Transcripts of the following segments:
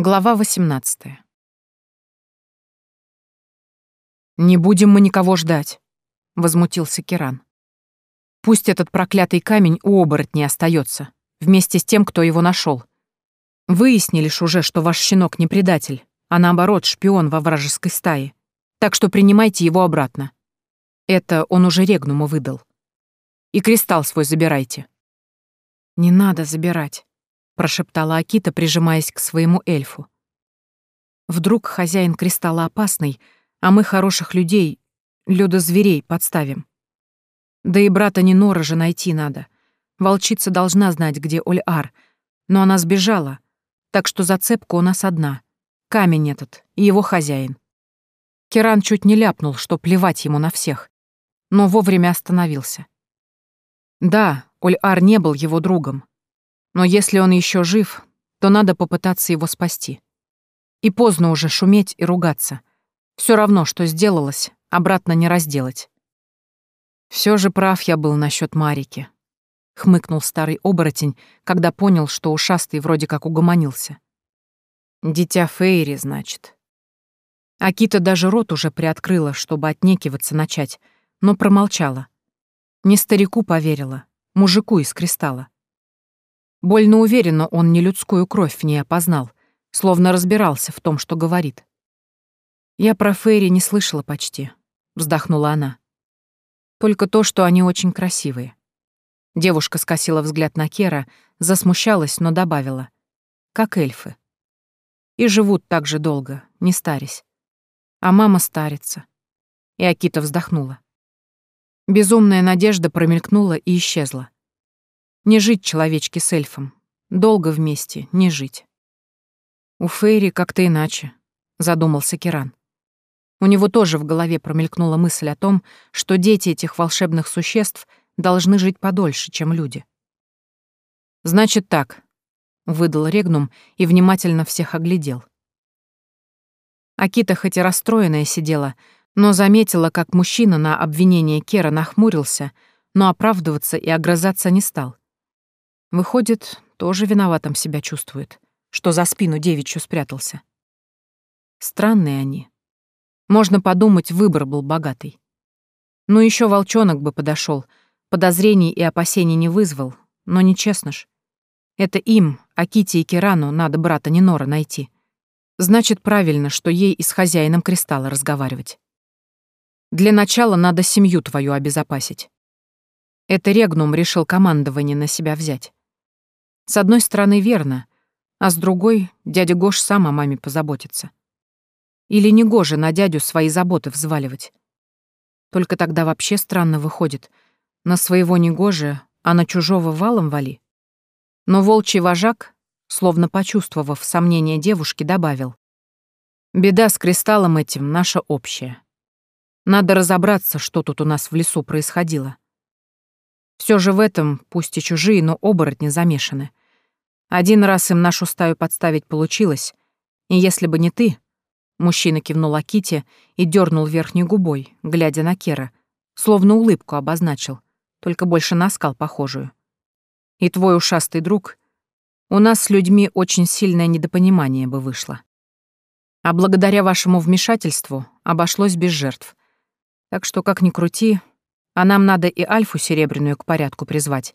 Глава 18. «Не будем мы никого ждать», — возмутился Киран. «Пусть этот проклятый камень у оборотней остается, вместе с тем, кто его нашел. Выяснили ж уже, что ваш щенок не предатель, а наоборот шпион во вражеской стае, так что принимайте его обратно. Это он уже Регнуму выдал. И кристалл свой забирайте». «Не надо забирать», прошептала Акита, прижимаясь к своему эльфу. Вдруг хозяин кристалла опасный, а мы хороших людей, зверей подставим. Да и брата Нинора же найти надо. Волчица должна знать, где Оль-Ар, но она сбежала, так что зацепка у нас одна. Камень этот и его хозяин. Керан чуть не ляпнул, что плевать ему на всех, но вовремя остановился. Да, Оль-Ар не был его другом, но если он еще жив, то надо попытаться его спасти. И поздно уже шуметь и ругаться. Все равно, что сделалось, обратно не разделать. Все же прав я был насчет Марики. Хмыкнул старый оборотень, когда понял, что ушастый вроде как угомонился. Дитя Фейри, значит. Акита даже рот уже приоткрыла, чтобы отнекиваться начать, но промолчала. Не старику поверила, мужику из кристалла. Больно уверенно он не людскую кровь в ней опознал, словно разбирался в том, что говорит. «Я про Фейри не слышала почти», — вздохнула она. «Только то, что они очень красивые». Девушка скосила взгляд на Кера, засмущалась, но добавила. «Как эльфы. И живут так же долго, не старясь. А мама старится». И Акита вздохнула. Безумная надежда промелькнула и исчезла. Не жить человечке с эльфом. Долго вместе, не жить. У Фейри как-то иначе, задумался Киран. У него тоже в голове промелькнула мысль о том, что дети этих волшебных существ должны жить подольше, чем люди. «Значит так», — выдал Регнум и внимательно всех оглядел. Акита хоть и расстроенная сидела, но заметила, как мужчина на обвинение Кера нахмурился, но оправдываться и огрызаться не стал. Выходит, тоже виноватым себя чувствует, что за спину девичью спрятался. Странные они. Можно подумать, выбор был богатый. Ну еще волчонок бы подошел, подозрений и опасений не вызвал, но нечестно ж. Это им, Аките и Кирану, надо брата Нинора найти. Значит, правильно, что ей и с хозяином кристалла разговаривать. Для начала надо семью твою обезопасить. Это Регнум решил командование на себя взять. С одной стороны, верно, а с другой, дядя Гош сам о маме позаботится. Или не гоже на дядю свои заботы взваливать. Только тогда вообще странно выходит. На своего не гоже, а на чужого валом вали. Но волчий вожак, словно почувствовав сомнение девушки, добавил. «Беда с кристаллом этим наша общая. Надо разобраться, что тут у нас в лесу происходило. Все же в этом, пусть и чужие, но оборотни замешаны. Один раз им нашу стаю подставить получилось, и если бы не ты...» Мужчина кивнул Аките и дернул верхней губой, глядя на Кера, словно улыбку обозначил, только больше на скал похожую. «И твой ушастый друг...» У нас с людьми очень сильное недопонимание бы вышло. А благодаря вашему вмешательству обошлось без жертв. Так что, как ни крути, а нам надо и Альфу Серебряную к порядку призвать,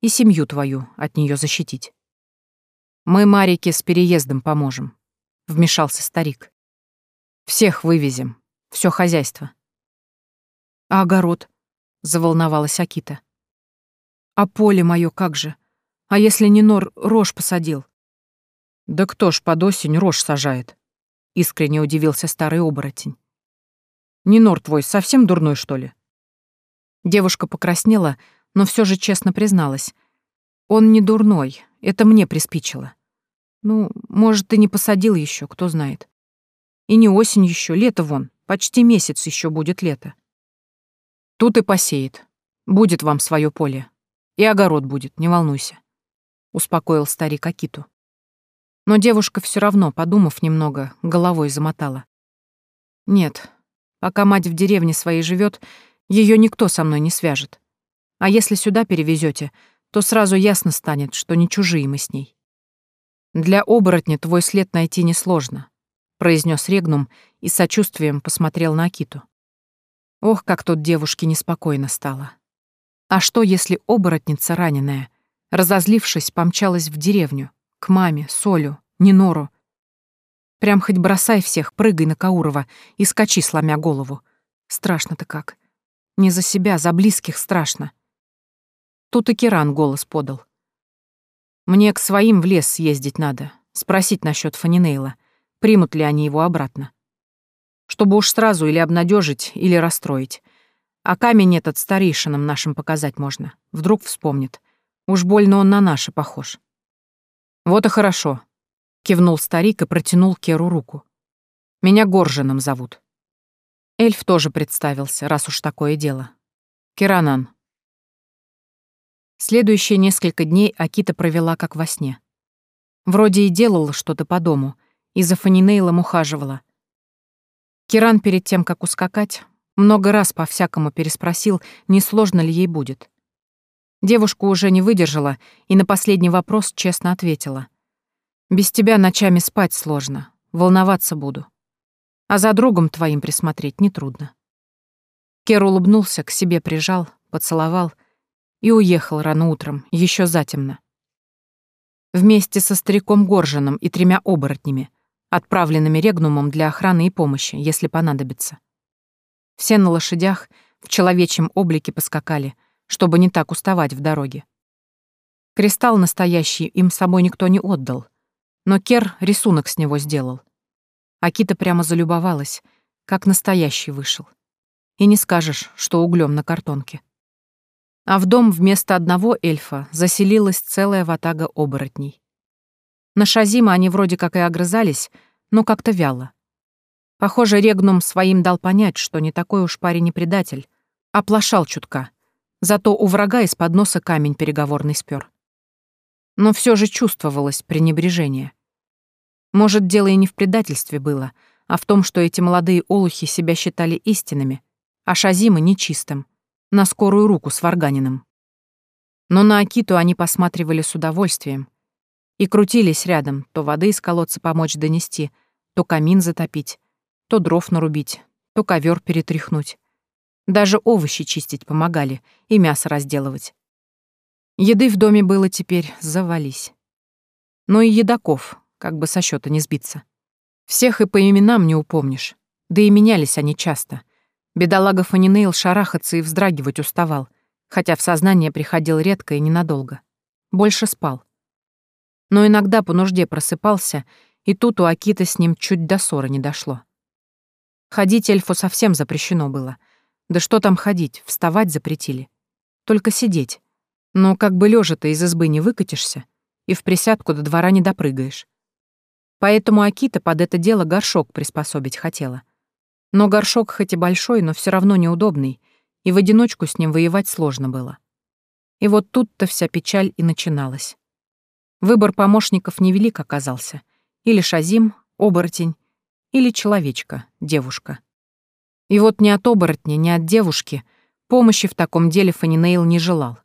и семью твою от нее защитить. Мы Марике с переездом поможем», — вмешался старик. «Всех вывезем, все хозяйство». «А огород?» — заволновалась Акита. «А поле мое как же? А если не нор рожь посадил?» «Да кто ж под осень рожь сажает?» — искренне удивился старый оборотень. «Не нор твой совсем дурной, что ли?» Девушка покраснела, но все же честно призналась. «Он не дурной, это мне приспичило. Ну, может, ты не посадил еще, кто знает. И не осень еще, лето вон, почти месяц еще будет лето. Тут и посеет. Будет вам свое поле. И огород будет, не волнуйся. Успокоил старик Акиту. Но девушка все равно, подумав немного, головой замотала. Нет, пока мать в деревне своей живет, ее никто со мной не свяжет. А если сюда перевезете, то сразу ясно станет, что не чужие мы с ней. «Для оборотня твой след найти несложно», — произнес Регнум и с сочувствием посмотрел на Акиту. Ох, как тут девушке неспокойно стало. А что, если оборотница раненая, разозлившись, помчалась в деревню, к маме, Солю, Нинору? Прям хоть бросай всех, прыгай на Каурова и скачи, сломя голову. Страшно-то как. Не за себя, за близких страшно. Тут и Киран голос подал. Мне к своим в лес съездить надо, спросить насчет Фанинейла, примут ли они его обратно. Чтобы уж сразу или обнадежить, или расстроить. А камень этот старейшинам нашим показать можно. Вдруг вспомнит. Уж больно он на наши похож. Вот и хорошо. Кивнул старик и протянул Керу руку. Меня Горжином зовут. Эльф тоже представился, раз уж такое дело. Керанан. Следующие несколько дней Акита провела как во сне. Вроде и делала что-то по дому, и за Фанинейлом ухаживала. Киран перед тем, как ускакать, много раз по-всякому переспросил, не сложно ли ей будет. Девушка уже не выдержала и на последний вопрос честно ответила. «Без тебя ночами спать сложно, волноваться буду. А за другом твоим присмотреть нетрудно». Кер улыбнулся, к себе прижал, поцеловал — и уехал рано утром, еще затемно. Вместе со стариком Горжином и тремя оборотнями, отправленными регнумом для охраны и помощи, если понадобится. Все на лошадях в человечьем облике поскакали, чтобы не так уставать в дороге. Кристалл настоящий им с собой никто не отдал, но Кер рисунок с него сделал. Акита прямо залюбовалась, как настоящий вышел. И не скажешь, что углем на картонке а в дом вместо одного эльфа заселилась целая ватага оборотней. На Шазима они вроде как и огрызались, но как-то вяло. Похоже, Регнум своим дал понять, что не такой уж парень и предатель, оплошал чутка. Зато у врага из-под носа камень переговорный спер. Но все же чувствовалось пренебрежение. Может, дело и не в предательстве было, а в том, что эти молодые олухи себя считали истинными, а Шазима — нечистым на скорую руку с Варганиным. Но на Акиту они посматривали с удовольствием и крутились рядом, то воды из колодца помочь донести, то камин затопить, то дров нарубить, то ковер перетряхнуть. Даже овощи чистить помогали и мясо разделывать. Еды в доме было теперь завались. Но и едоков, как бы со счета не сбиться. Всех и по именам не упомнишь, да и менялись они часто. Бедолага Фанинейл шарахаться и вздрагивать уставал, хотя в сознание приходил редко и ненадолго. Больше спал. Но иногда по нужде просыпался, и тут у Акиты с ним чуть до ссоры не дошло. Ходить эльфу совсем запрещено было. Да что там ходить, вставать запретили. Только сидеть. Но как бы лежа то из избы не выкатишься, и в присядку до двора не допрыгаешь. Поэтому Акита под это дело горшок приспособить хотела. Но горшок хоть и большой, но все равно неудобный, и в одиночку с ним воевать сложно было. И вот тут-то вся печаль и начиналась. Выбор помощников невелик оказался. Или Шазим, оборотень, или человечка, девушка. И вот ни от оборотня, ни от девушки помощи в таком деле Фанинейл не желал.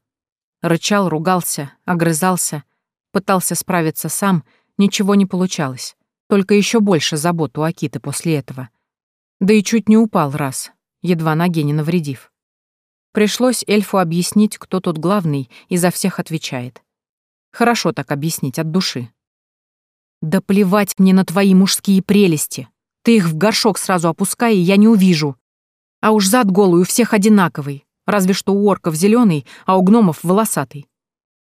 Рычал, ругался, огрызался, пытался справиться сам, ничего не получалось. Только еще больше забот у Акиты после этого — да и чуть не упал раз, едва ноге не навредив. Пришлось эльфу объяснить, кто тут главный и за всех отвечает. Хорошо так объяснить, от души. «Да плевать мне на твои мужские прелести. Ты их в горшок сразу опускай, и я не увижу. А уж зад голый у всех одинаковый, разве что у орков зеленый, а у гномов волосатый.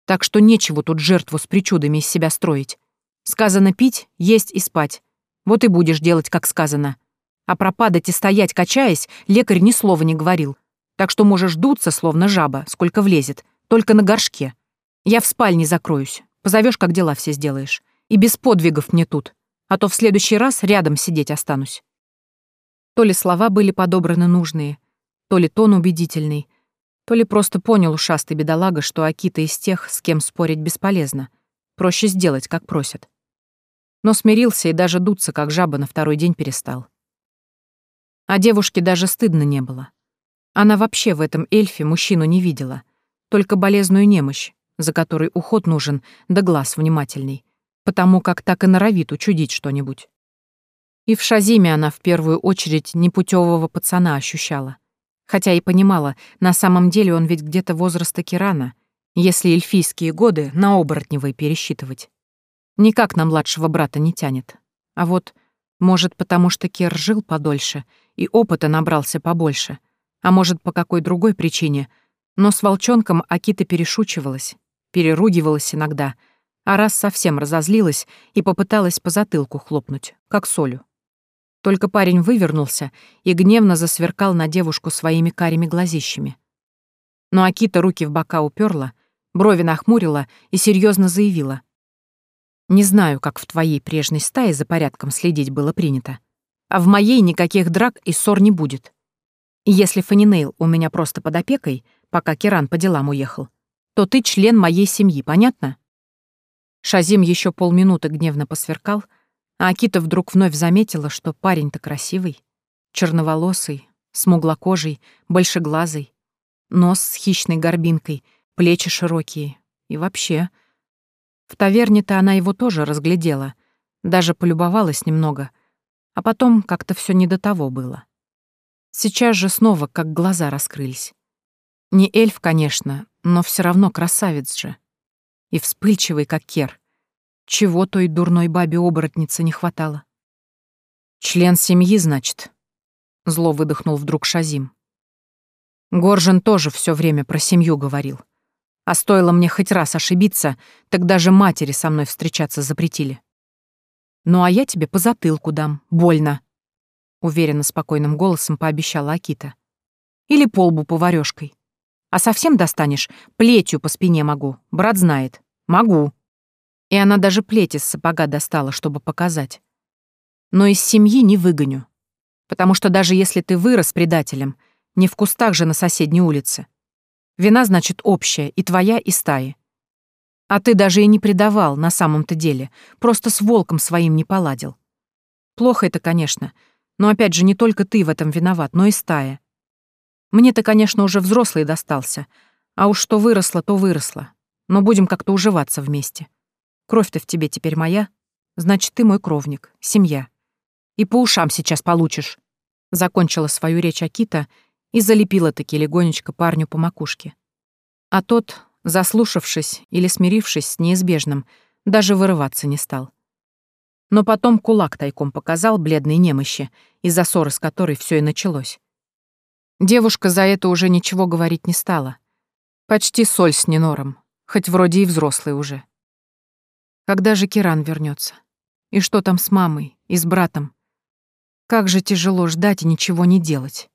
Так что нечего тут жертву с причудами из себя строить. Сказано пить, есть и спать. Вот и будешь делать, как сказано. А про падать и стоять, качаясь, лекарь ни слова не говорил. Так что можешь дуться, словно жаба, сколько влезет, только на горшке. Я в спальне закроюсь, позовешь, как дела все сделаешь. И без подвигов мне тут, а то в следующий раз рядом сидеть останусь. То ли слова были подобраны нужные, то ли тон убедительный, то ли просто понял ушастый бедолага, что Акита из тех, с кем спорить бесполезно. Проще сделать, как просят. Но смирился и даже дуться, как жаба, на второй день перестал. А девушке даже стыдно не было. Она вообще в этом эльфе мужчину не видела, только болезную немощь, за которой уход нужен, да глаз внимательный. потому как так и норовит учудить что-нибудь. И в Шазиме она в первую очередь непутевого пацана ощущала. Хотя и понимала, на самом деле он ведь где-то возраста Кирана, если эльфийские годы на оборотневой пересчитывать. Никак на младшего брата не тянет. А вот, может, потому что Кер жил подольше и опыта набрался побольше, а может, по какой другой причине, но с волчонком Акита перешучивалась, переругивалась иногда, а раз совсем разозлилась и попыталась по затылку хлопнуть, как солью. Только парень вывернулся и гневно засверкал на девушку своими карими глазищами. Но Акита руки в бока уперла, брови нахмурила и серьезно заявила — не знаю, как в твоей прежней стае за порядком следить было принято. А в моей никаких драк и ссор не будет. И если Фанинейл у меня просто под опекой, пока Керан по делам уехал, то ты член моей семьи, понятно? Шазим еще полминуты гневно посверкал, а Акита вдруг вновь заметила, что парень-то красивый, черноволосый, смуглокожий, большеглазый, нос с хищной горбинкой, плечи широкие и вообще — в таверне-то она его тоже разглядела, даже полюбовалась немного, а потом как-то все не до того было. Сейчас же снова как глаза раскрылись. Не эльф, конечно, но все равно красавец же. И вспыльчивый, как кер. Чего той дурной бабе-оборотнице не хватало? «Член семьи, значит?» — зло выдохнул вдруг Шазим. Горжен тоже все время про семью говорил. А стоило мне хоть раз ошибиться, так даже матери со мной встречаться запретили. «Ну а я тебе по затылку дам, больно», — уверенно спокойным голосом пообещала Акита. «Или полбу поварёшкой. А совсем достанешь, плетью по спине могу, брат знает. Могу». И она даже плеть из сапога достала, чтобы показать. Но из семьи не выгоню. Потому что даже если ты вырос предателем, не в кустах же на соседней улице, Вина, значит, общая, и твоя, и стаи. А ты даже и не предавал на самом-то деле, просто с волком своим не поладил. Плохо это, конечно, но опять же не только ты в этом виноват, но и стая. Мне-то, конечно, уже взрослый достался, а уж что выросло, то выросло. Но будем как-то уживаться вместе. Кровь-то в тебе теперь моя, значит, ты мой кровник, семья. И по ушам сейчас получишь. Закончила свою речь Акита и залепила-таки легонечко парню по макушке. А тот, заслушавшись или смирившись с неизбежным, даже вырываться не стал. Но потом кулак тайком показал бледной немощи, из-за ссоры с которой все и началось. Девушка за это уже ничего говорить не стала. Почти соль с ненором, хоть вроде и взрослый уже. Когда же Киран вернется? И что там с мамой и с братом? Как же тяжело ждать и ничего не делать.